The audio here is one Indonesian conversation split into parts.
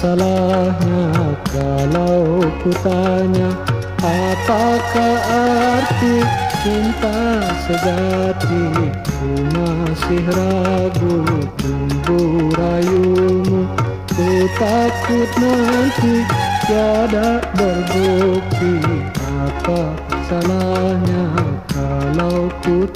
salahnya kalau ku tanya? Apakah arti cinta sejati? Ku masih ragu tunggu rayumu. Ku takut nanti tiada berbukti. Apa salahnya kalau ku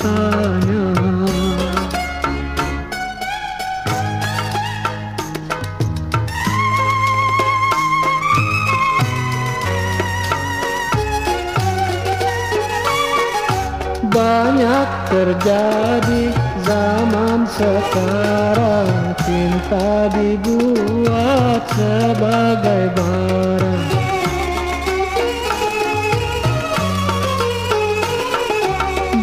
Banyak terjadi zaman sekarang. Cinta dibuat sebagai barang.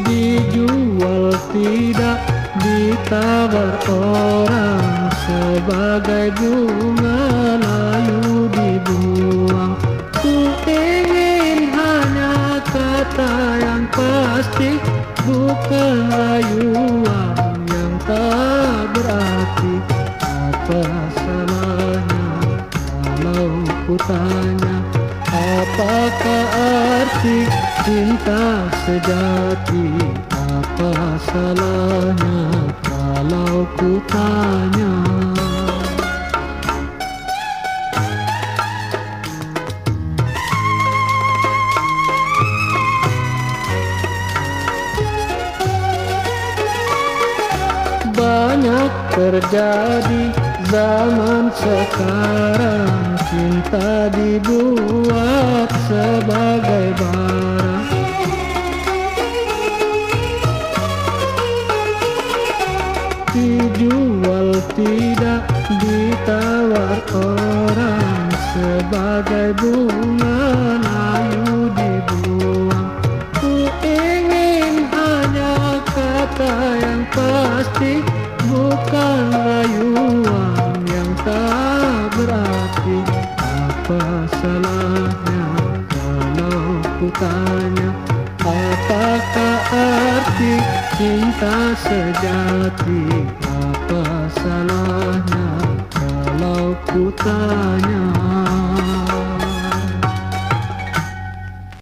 Dijual tidak ditawar orang. Sebagai bunga kata yang pasti Bukan rayuan yang tak berarti. Apa salahnya kalau ku tanya Apakah arti cinta sejati? Apa salahnya kalau ku tanya Banyak terjadi zaman sekarang. Cinta dibuat sebagai barang. Dijual tidak ditawar orang. Sebagai bunga lalu dibuang. Ku ingin hanya kata yang pasti Bukan rayuan yang tak berarti Apa salahnya kalau ku tanya Apakah arti cinta sejati? Apa salahnya kalau ku tanya